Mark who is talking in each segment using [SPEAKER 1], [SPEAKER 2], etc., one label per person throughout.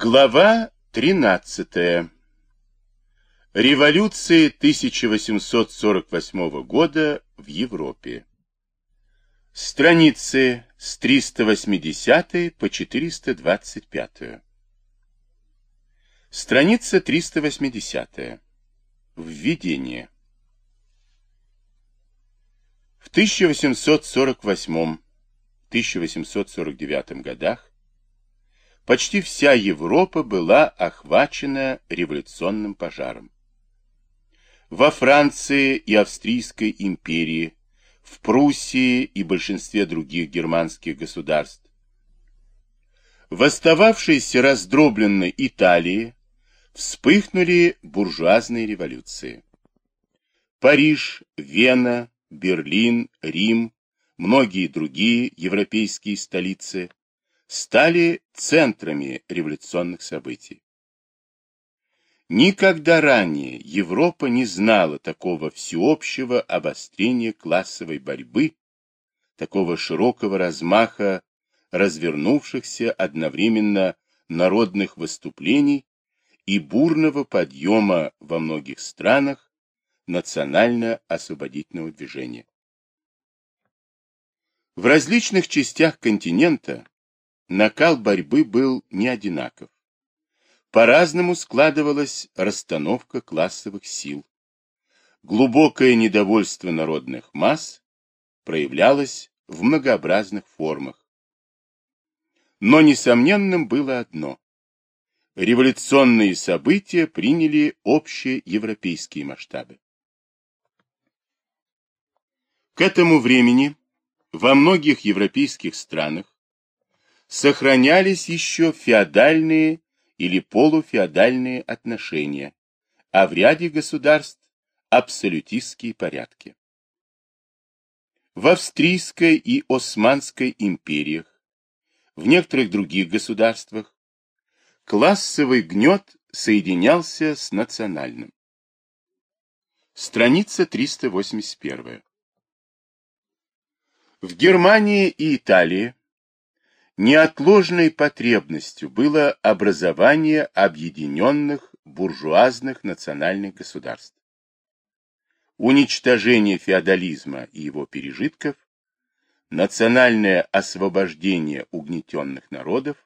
[SPEAKER 1] Глава 13. Революции 1848 года в Европе. Страницы с 380 по 425. Страница 380. Введение. В 1848-1849 годах почти вся Европа была охвачена революционным пожаром. Во Франции и Австрийской империи, в Пруссии и большинстве других германских государств, в остававшейся раздробленной Италии вспыхнули буржуазные революции. Париж, Вена, Берлин, Рим, многие другие европейские столицы стали центрами революционных событий. Никогда ранее Европа не знала такого всеобщего обострения классовой борьбы, такого широкого размаха развернувшихся одновременно народных выступлений и бурного подъема во многих странах национально-освободительного движения. В различных частях континента накал борьбы был не одинаков. По-разному складывалась расстановка классовых сил. Глубокое недовольство народных масс проявлялось в многообразных формах. Но несомненным было одно. Революционные события приняли общие европейские масштабы. К этому времени во многих европейских странах сохранялись еще феодальные или полуфеодальные отношения, а в ряде государств абсолютистские порядки. В Австрийской и Османской империях, в некоторых других государствах, классовый гнет соединялся с национальным. Страница 381. В Германии и Италии Неотложной потребностью было образование объединенных буржуазных национальных государств. Уничтожение феодализма и его пережитков, национальное освобождение угнетенных народов,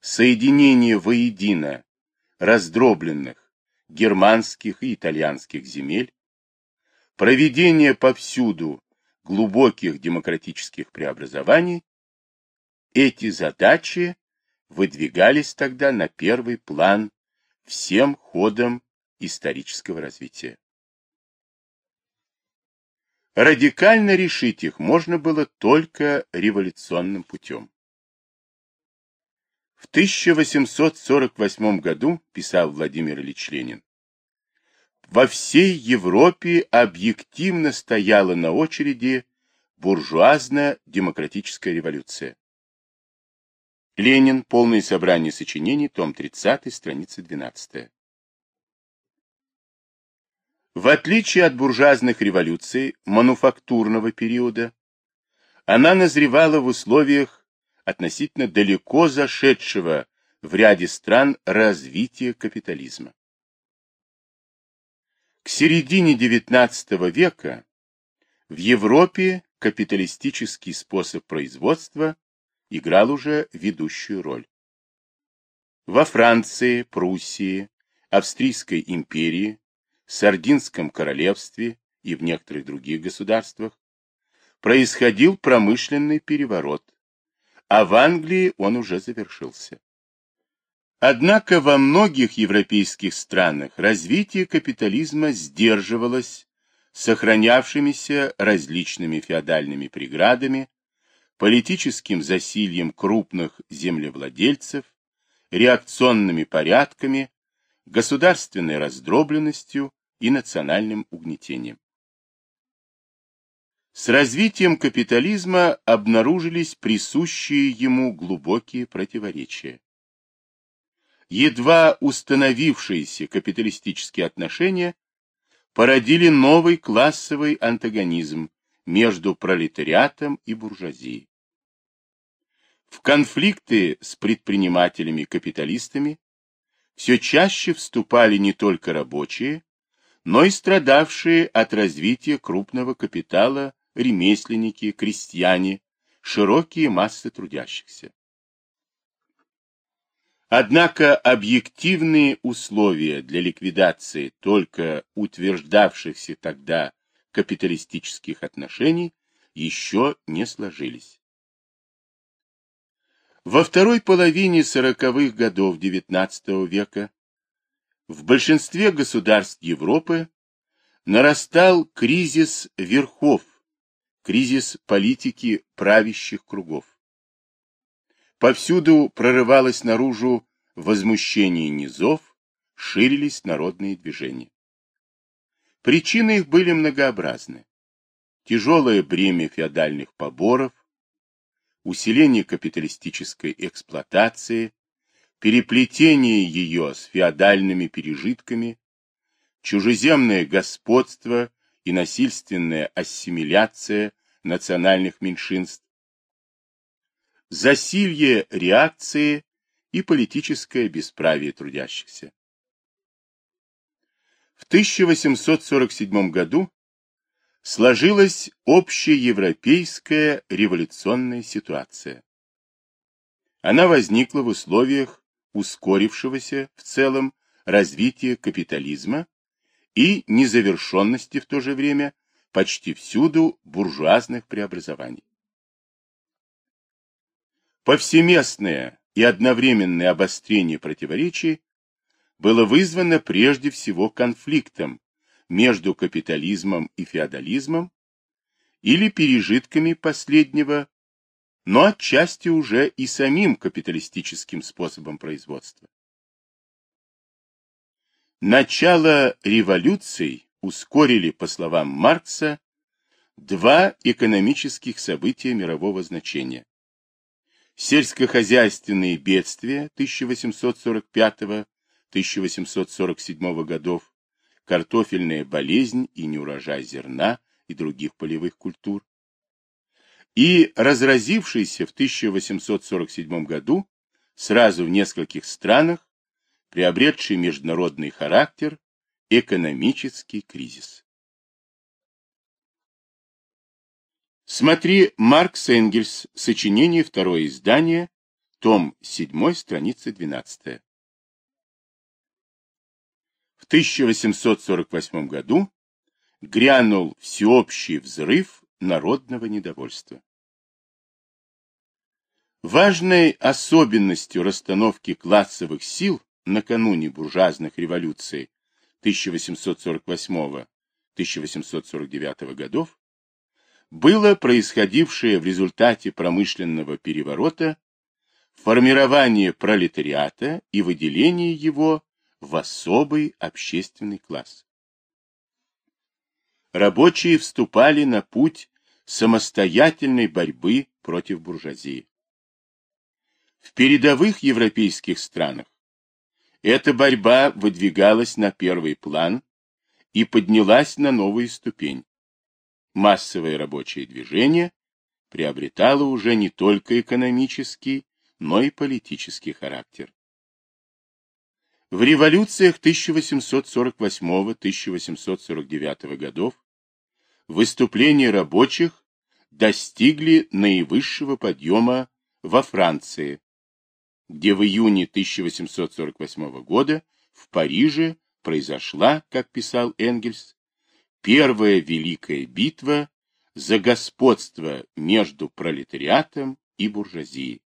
[SPEAKER 1] соединение воедино раздробленных германских и итальянских земель, проведение повсюду глубоких демократических преобразований эти задачи выдвигались тогда на первый план всем ходом исторического развития. Радикально решить их можно было только революционным путем. В 1848 году, писал Владимир Ильич Ленин, во всей Европе объективно стояла на очереди буржуазно-демократическая революция. Ленин. Полное собрание сочинений. Том 30. Страница 12. В отличие от буржуазных революций мануфактурного периода, она назревала в условиях относительно далеко зашедшего в ряде стран развития капитализма. К середине XIX века в Европе капиталистический способ производства играл уже ведущую роль. Во Франции, Пруссии, Австрийской империи, Сардинском королевстве и в некоторых других государствах происходил промышленный переворот, а в Англии он уже завершился. Однако во многих европейских странах развитие капитализма сдерживалось сохранявшимися различными феодальными преградами политическим засильем крупных землевладельцев, реакционными порядками, государственной раздробленностью и национальным угнетением. С развитием капитализма обнаружились присущие ему глубокие противоречия. Едва установившиеся капиталистические отношения породили новый классовый антагонизм между пролетариатом и буржуазией. В конфликты с предпринимателями-капиталистами все чаще вступали не только рабочие, но и страдавшие от развития крупного капитала ремесленники, крестьяне, широкие массы трудящихся. Однако объективные условия для ликвидации только утверждавшихся тогда капиталистических отношений еще не сложились. Во второй половине сороковых годов XIX века в большинстве государств Европы нарастал кризис верхов, кризис политики правящих кругов. Повсюду прорывалось наружу возмущение низов, ширились народные движения. Причины их были многообразны. Тяжелое бремя феодальных поборов, усиление капиталистической эксплуатации, переплетение ее с феодальными пережитками, чужеземное господство и насильственная ассимиляция национальных меньшинств, засилье реакции и политическое бесправие трудящихся. В 1847 году сложилась общеевропейская революционная ситуация. Она возникла в условиях ускорившегося в целом развития капитализма и незавершенности в то же время почти всюду буржуазных преобразований. Повсеместное и одновременное обострение противоречий было вызвано прежде всего конфликтом между капитализмом и феодализмом или пережитками последнего, но отчасти уже и самим капиталистическим способом производства. Начало революций ускорили, по словам Маркса, два экономических события мирового значения. Сельскохозяйственные бедствия 1845-1847 годов, картофельная болезнь и неурожай зерна и других полевых культур, и разразившийся в 1847 году сразу в нескольких странах приобретший международный характер экономический кризис. Смотри Маркс Энгельс, сочинение, второе издание, том 7, страница 12. В 1848 году грянул всеобщий взрыв народного недовольства. Важной особенностью расстановки классовых сил накануне буржуазных революций 1848-1849 годов было происходившее в результате промышленного переворота формирование пролетариата и выделение его в особый общественный класс. Рабочие вступали на путь самостоятельной борьбы против буржуазии. В передовых европейских странах эта борьба выдвигалась на первый план и поднялась на новую ступень. Массовое рабочее движение приобретало уже не только экономический, но и политический характер. В революциях 1848-1849 годов выступления рабочих достигли наивысшего подъема во Франции, где в июне 1848 года в Париже произошла, как писал Энгельс, первая великая битва за господство между пролетариатом и буржуазией.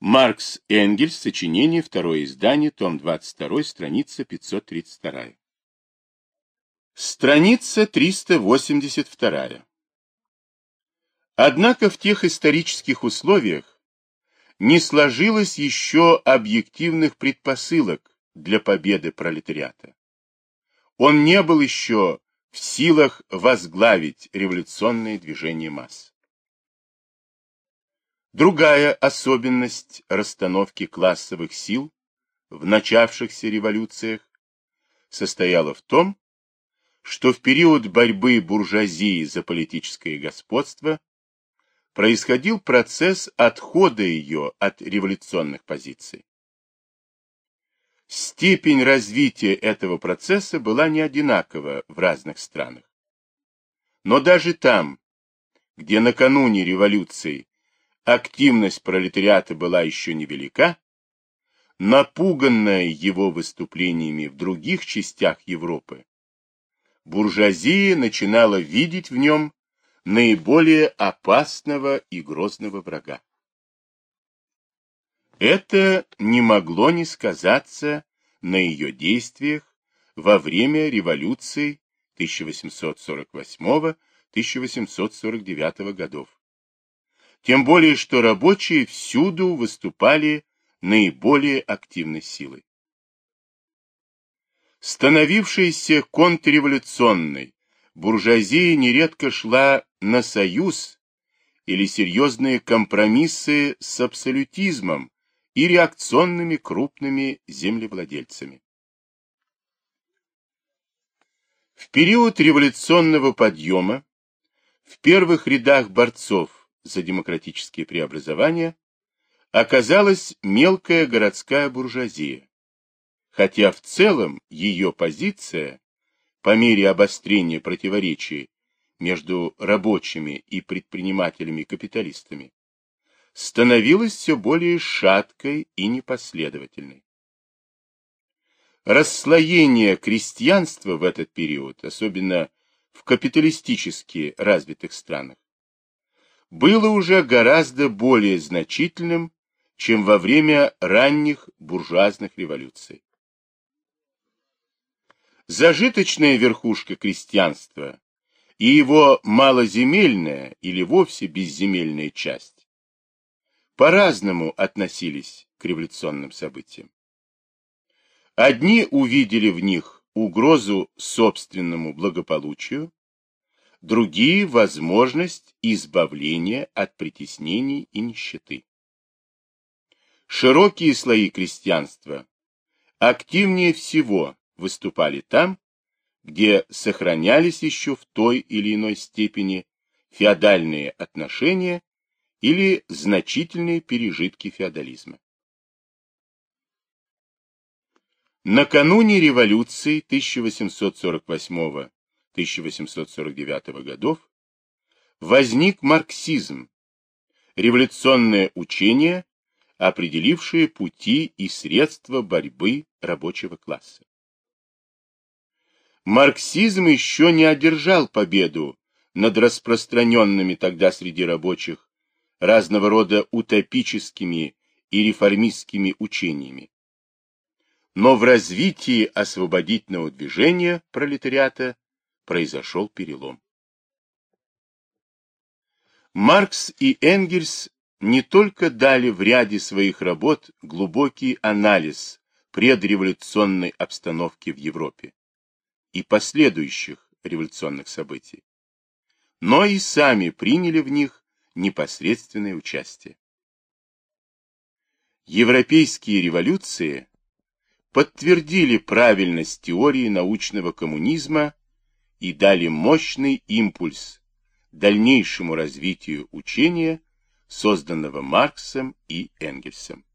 [SPEAKER 1] Маркс Энгельс, сочинение, второе издание, том 22, страница 532. Страница 382. Однако в тех исторических условиях, не сложилось еще объективных предпосылок для победы пролетариата. Он не был еще в силах возглавить революционное движение масс. Другая особенность расстановки классовых сил в начавшихся революциях состояла в том, что в период борьбы буржуазии за политическое господство происходил процесс отхода ее от революционных позиций. Степень развития этого процесса была не одинакова в разных странах. Но даже там, где накануне революции активность пролетариата была еще невелика, напуганная его выступлениями в других частях Европы, буржуазия начинала видеть в нем наиболее опасного и грозного врага. Это не могло не сказаться на ее действиях во время революции 1848-1849 годов. Тем более, что рабочие всюду выступали наиболее активной силой. Становившаяся контрреволюционной, буржуазия нередко шла на союз или серьезные компромиссы с абсолютизмом и реакционными крупными землевладельцами. В период революционного подъема в первых рядах борцов за демократические преобразования оказалась мелкая городская буржуазия, хотя в целом ее позиция по мере обострения противоречий между рабочими и предпринимателями-капиталистами становилась все более шаткой и непоследовательной. Расслоение крестьянства в этот период, особенно в капиталистически развитых странах, было уже гораздо более значительным, чем во время ранних буржуазных революций. Зажиточная верхушка крестьянства и его малоземельная или вовсе безземельная часть по-разному относились к революционным событиям. Одни увидели в них угрозу собственному благополучию, другие – возможность избавления от притеснений и нищеты. Широкие слои крестьянства активнее всего выступали там, где сохранялись еще в той или иной степени феодальные отношения или значительные пережитки феодализма. Накануне революции 1848-1849 годов возник марксизм, революционное учение, определившее пути и средства борьбы рабочего класса. Марксизм еще не одержал победу над распространенными тогда среди рабочих разного рода утопическими и реформистскими учениями но в развитии освободительного движения пролетариата произошел перелом. Маркс и Энгельс не только дали в ряде своих работ глубокий анализ предреволюционной обстановки в Европе и последующих революционных событий, но и сами приняли в них непосредственное участие. Европейские революции подтвердили правильность теории научного коммунизма и дали мощный импульс дальнейшему развитию учения, созданного Марксом и Энгельсом.